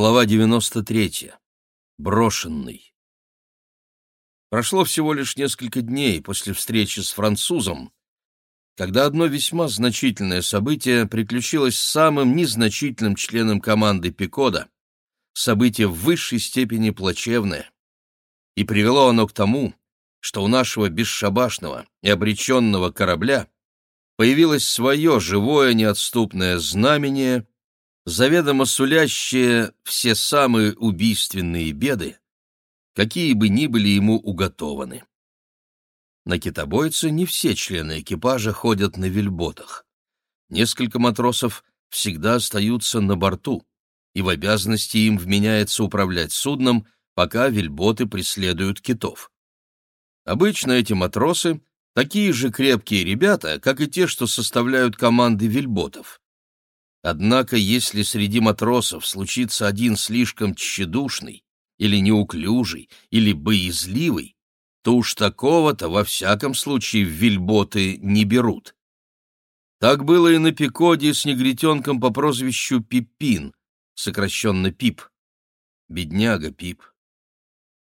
Глава 93. Брошенный. Прошло всего лишь несколько дней после встречи с французом, когда одно весьма значительное событие приключилось с самым незначительным членом команды Пикода, событие в высшей степени плачевное. И привело оно к тому, что у нашего бесшабашного и обреченного корабля появилось свое живое неотступное знамение — заведомо сулящее все самые убийственные беды, какие бы ни были ему уготованы. На китобойце не все члены экипажа ходят на вельботах. Несколько матросов всегда остаются на борту, и в обязанности им вменяется управлять судном, пока вельботы преследуют китов. Обычно эти матросы — такие же крепкие ребята, как и те, что составляют команды вельботов. Однако, если среди матросов случится один слишком тщедушный, или неуклюжий, или боязливый, то уж такого-то во всяком случае в вельботы не берут. Так было и на Пикоде с негритенком по прозвищу Пипин, сокращенно Пип. Бедняга Пип.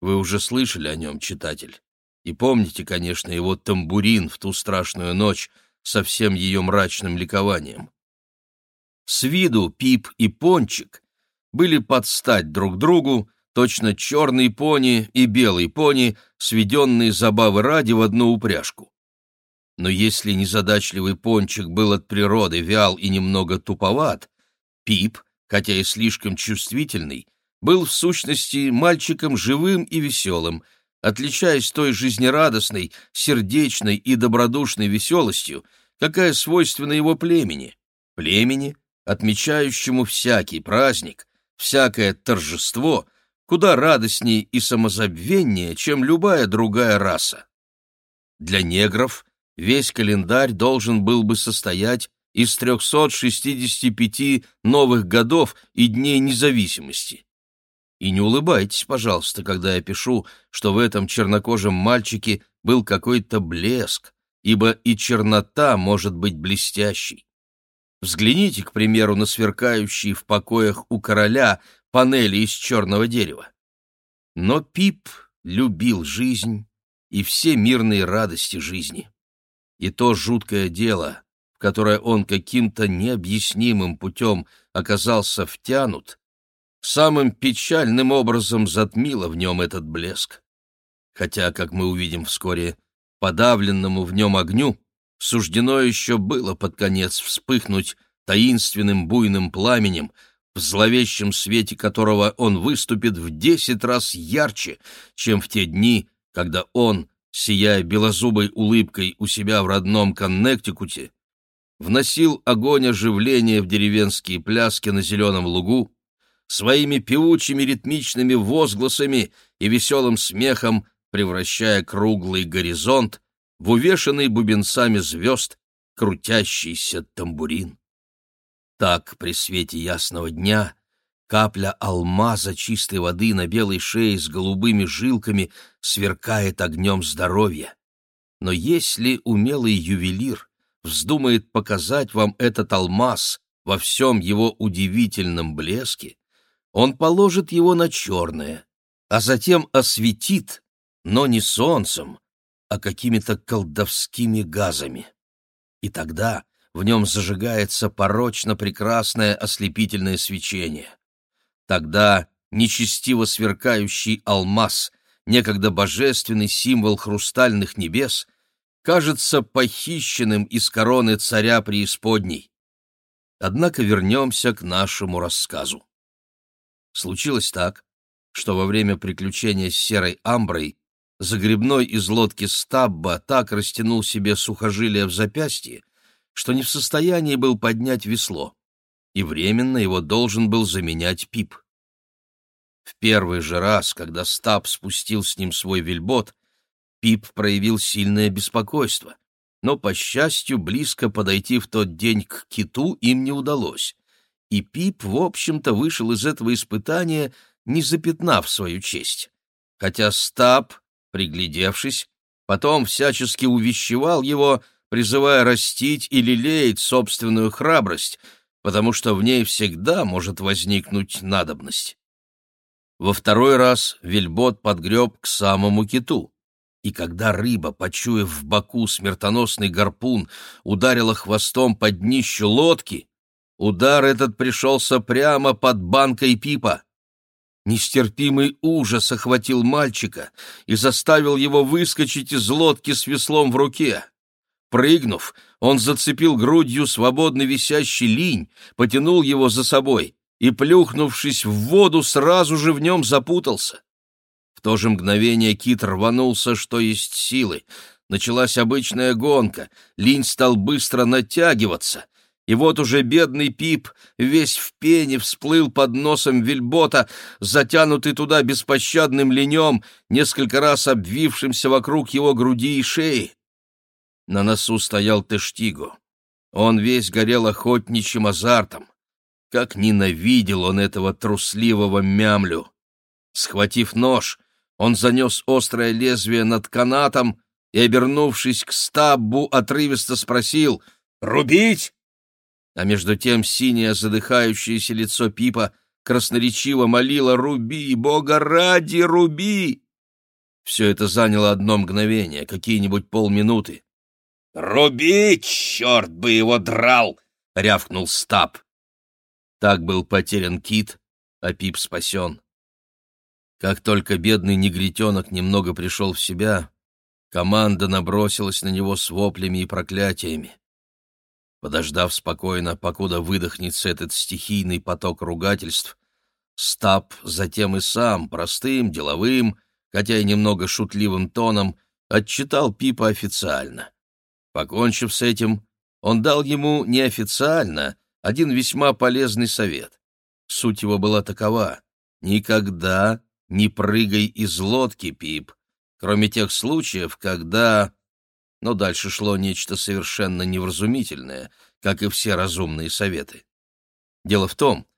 Вы уже слышали о нем, читатель, и помните, конечно, его тамбурин в ту страшную ночь со всем ее мрачным ликованием. С виду Пип и Пончик были под стать друг другу, точно черный пони и белый пони, сведенные забавы ради в одну упряжку. Но если незадачливый Пончик был от природы вял и немного туповат, Пип, хотя и слишком чувствительный, был в сущности мальчиком живым и веселым, отличаясь той жизнерадостной, сердечной и добродушной веселостью, какая свойственна его племени, племени, отмечающему всякий праздник, всякое торжество, куда радостнее и самозабвеннее, чем любая другая раса. Для негров весь календарь должен был бы состоять из 365 новых годов и дней независимости. И не улыбайтесь, пожалуйста, когда я пишу, что в этом чернокожем мальчике был какой-то блеск, ибо и чернота может быть блестящей. Взгляните, к примеру, на сверкающие в покоях у короля панели из черного дерева. Но Пип любил жизнь и все мирные радости жизни. И то жуткое дело, в которое он каким-то необъяснимым путем оказался втянут, самым печальным образом затмило в нем этот блеск. Хотя, как мы увидим вскоре, подавленному в нем огню суждено еще было под конец вспыхнуть таинственным буйным пламенем, в зловещем свете которого он выступит в десять раз ярче, чем в те дни, когда он, сияя белозубой улыбкой у себя в родном Коннектикуте, вносил огонь оживления в деревенские пляски на зеленом лугу, своими певучими ритмичными возгласами и веселым смехом превращая круглый горизонт в увешанный бубенцами звезд крутящийся тамбурин. Так при свете ясного дня капля алмаза чистой воды на белой шее с голубыми жилками сверкает огнем здоровья. Но если умелый ювелир вздумает показать вам этот алмаз во всем его удивительном блеске, он положит его на черное, а затем осветит, но не солнцем, а какими-то колдовскими газами. И тогда в нем зажигается порочно прекрасное ослепительное свечение. Тогда нечестиво сверкающий алмаз, некогда божественный символ хрустальных небес, кажется похищенным из короны царя преисподней. Однако вернемся к нашему рассказу. Случилось так, что во время приключения с серой амброй Загребной из лодки Стабба так растянул себе сухожилие в запястье, что не в состоянии был поднять весло, и временно его должен был заменять Пип. В первый же раз, когда Стаб спустил с ним свой вельбот, Пип проявил сильное беспокойство, но, по счастью, близко подойти в тот день к киту им не удалось, и Пип, в общем-то, вышел из этого испытания, не запятнав свою честь. Хотя Стаб приглядевшись, потом всячески увещевал его, призывая растить и лелеять собственную храбрость, потому что в ней всегда может возникнуть надобность. Во второй раз вельбот подгреб к самому киту, и когда рыба, почуяв в боку смертоносный гарпун, ударила хвостом под днищу лодки, удар этот пришелся прямо под банкой пипа. Нестерпимый ужас охватил мальчика и заставил его выскочить из лодки с веслом в руке. Прыгнув, он зацепил грудью свободно висящий линь, потянул его за собой и, плюхнувшись в воду, сразу же в нем запутался. В то же мгновение кит рванулся, что есть силы. Началась обычная гонка, линь стал быстро натягиваться, и вот уже бедный Пип, весь в пене, всплыл под носом вельбота, затянутый туда беспощадным ленем, несколько раз обвившимся вокруг его груди и шеи. На носу стоял Тештиго. Он весь горел охотничьим азартом. Как ненавидел он этого трусливого мямлю! Схватив нож, он занес острое лезвие над канатом и, обернувшись к стаббу, отрывисто спросил «Рубить?» А между тем синее задыхающееся лицо Пипа красноречиво молило «Руби, Бога ради, руби!» Все это заняло одно мгновение, какие-нибудь полминуты. «Руби, черт бы его драл!» — рявкнул Стаб. Так был потерян кит, а Пип спасен. Как только бедный негритенок немного пришел в себя, команда набросилась на него с воплями и проклятиями. Подождав спокойно, покуда выдохнется этот стихийный поток ругательств, Стаб затем и сам, простым, деловым, хотя и немного шутливым тоном, отчитал Пипа официально. Покончив с этим, он дал ему неофициально один весьма полезный совет. Суть его была такова — никогда не прыгай из лодки, Пип, кроме тех случаев, когда но дальше шло нечто совершенно невразумительное, как и все разумные советы. Дело в том,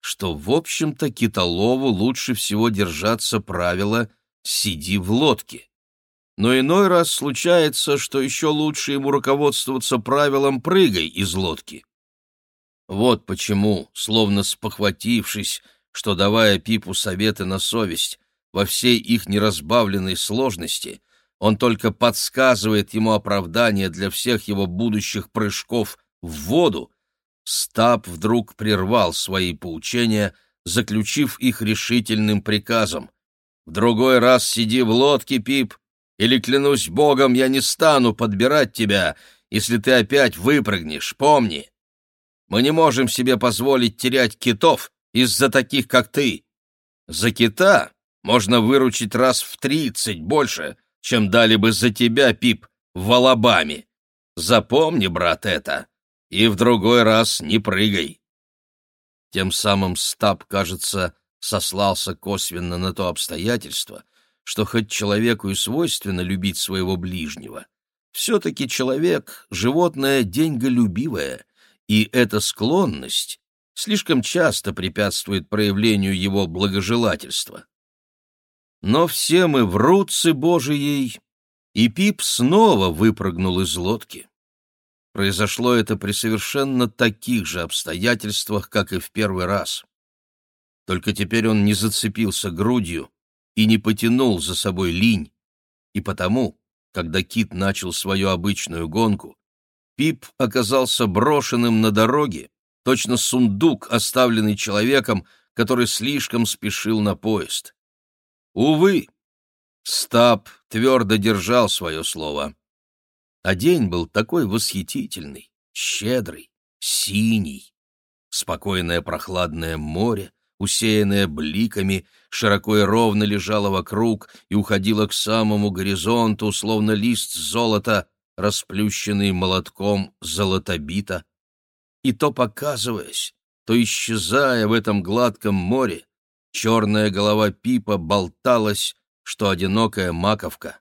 что, в общем-то, китолову лучше всего держаться правила «сиди в лодке». Но иной раз случается, что еще лучше ему руководствоваться правилом «прыгай из лодки». Вот почему, словно спохватившись, что, давая Пипу советы на совесть, во всей их неразбавленной сложности — он только подсказывает ему оправдание для всех его будущих прыжков в воду, Стаб вдруг прервал свои поучения, заключив их решительным приказом. «В другой раз сиди в лодке, Пип, или, клянусь богом, я не стану подбирать тебя, если ты опять выпрыгнешь, помни. Мы не можем себе позволить терять китов из-за таких, как ты. За кита можно выручить раз в тридцать больше, чем дали бы за тебя, Пип, в Алабаме. Запомни, брат, это, и в другой раз не прыгай. Тем самым Стаб, кажется, сослался косвенно на то обстоятельство, что хоть человеку и свойственно любить своего ближнего, все-таки человек — животное деньголюбивое, и эта склонность слишком часто препятствует проявлению его благожелательства. Но все мы в рутце Божией, и Пип снова выпрыгнул из лодки. Произошло это при совершенно таких же обстоятельствах, как и в первый раз. Только теперь он не зацепился грудью и не потянул за собой линь, и потому, когда Кит начал свою обычную гонку, Пип оказался брошенным на дороге, точно сундук, оставленный человеком, который слишком спешил на поезд. Увы, Стаб твердо держал свое слово. А день был такой восхитительный, щедрый, синий. Спокойное прохладное море, усеянное бликами, широко и ровно лежало вокруг и уходило к самому горизонту, словно лист золота, расплющенный молотком золотобита. И то показываясь, то исчезая в этом гладком море, Черная голова Пипа болталась, что одинокая маковка.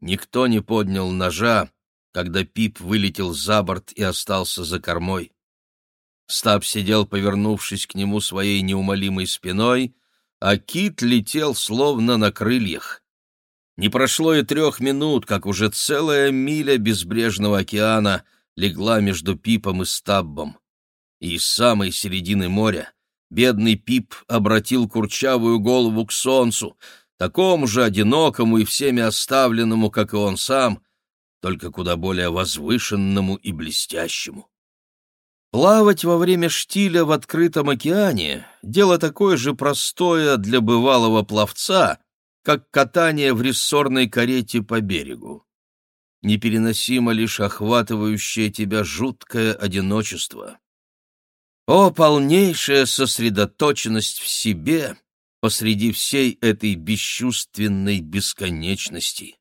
Никто не поднял ножа, когда Пип вылетел за борт и остался за кормой. Стаб сидел, повернувшись к нему своей неумолимой спиной, а кит летел словно на крыльях. Не прошло и трех минут, как уже целая миля безбрежного океана легла между Пипом и Стаббом. и из самой середины моря бедный Пип обратил курчавую голову к солнцу, такому же одинокому и всеми оставленному, как и он сам, только куда более возвышенному и блестящему. Плавать во время штиля в открытом океане — дело такое же простое для бывалого пловца, как катание в рессорной карете по берегу. Непереносимо лишь охватывающее тебя жуткое одиночество. О, полнейшая сосредоточенность в себе посреди всей этой бесчувственной бесконечности!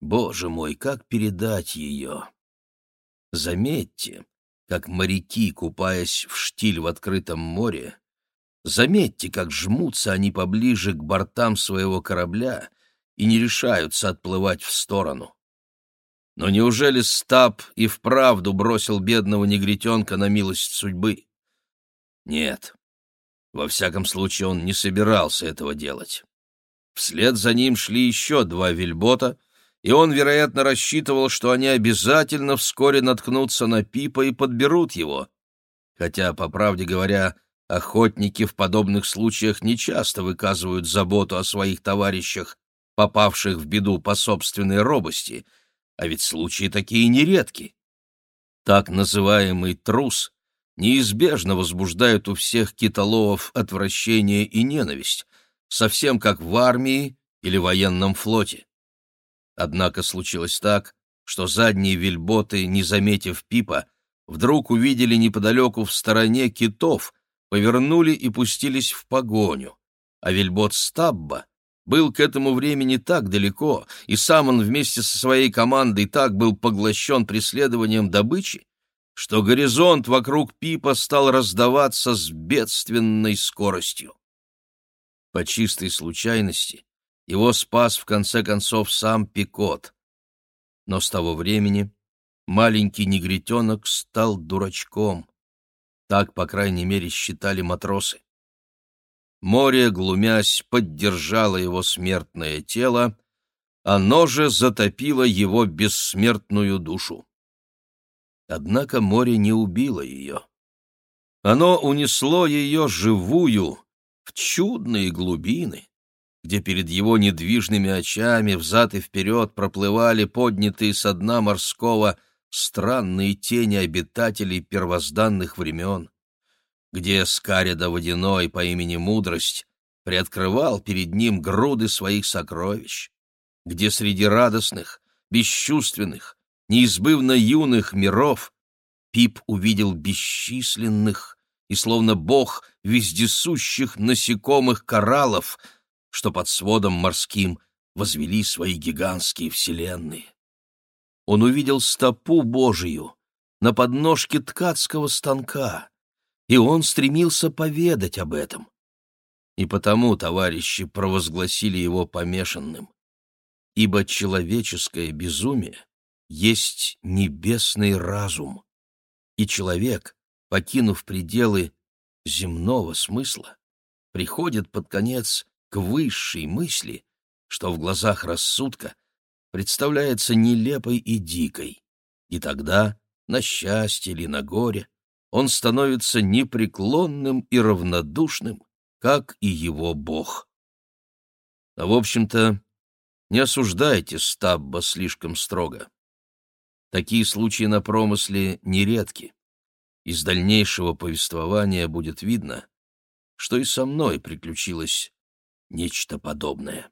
Боже мой, как передать ее? Заметьте, как моряки, купаясь в штиль в открытом море, заметьте, как жмутся они поближе к бортам своего корабля и не решаются отплывать в сторону. Но неужели Стаб и вправду бросил бедного негритенка на милость судьбы? Нет. Во всяком случае, он не собирался этого делать. Вслед за ним шли еще два вельбота, и он, вероятно, рассчитывал, что они обязательно вскоре наткнутся на Пипа и подберут его. Хотя, по правде говоря, охотники в подобных случаях нечасто выказывают заботу о своих товарищах, попавших в беду по собственной робости, а ведь случаи такие нередки. Так называемый трус неизбежно возбуждают у всех китоловов отвращение и ненависть, совсем как в армии или военном флоте. Однако случилось так, что задние вельботы, не заметив Пипа, вдруг увидели неподалеку в стороне китов, повернули и пустились в погоню, а вельбот Стабба был к этому времени так далеко, и сам он вместе со своей командой так был поглощен преследованием добычи, что горизонт вокруг Пипа стал раздаваться с бедственной скоростью. По чистой случайности его спас в конце концов сам Пикот. Но с того времени маленький негритенок стал дурачком. Так, по крайней мере, считали матросы. Море, глумясь, поддержало его смертное тело, оно же затопило его бессмертную душу. Однако море не убило ее. Оно унесло ее живую в чудные глубины, где перед его недвижными очами взад и вперед проплывали поднятые со дна морского странные тени обитателей первозданных времен, где Скарида Водяной по имени Мудрость приоткрывал перед ним груды своих сокровищ, где среди радостных, бесчувственных, неизбывно юных миров, Пип увидел бесчисленных и, словно бог, вездесущих насекомых кораллов, что под сводом морским возвели свои гигантские вселенные. Он увидел стопу Божию на подножке ткацкого станка, и он стремился поведать об этом. И потому товарищи провозгласили его помешанным, ибо человеческое безумие есть небесный разум, и человек, покинув пределы земного смысла, приходит под конец к высшей мысли, что в глазах рассудка представляется нелепой и дикой, и тогда, на счастье или на горе, он становится непреклонным и равнодушным, как и его Бог. А в общем-то, не осуждайте Стабба слишком строго. Такие случаи на промысле нередки. Из дальнейшего повествования будет видно, что и со мной приключилось нечто подобное.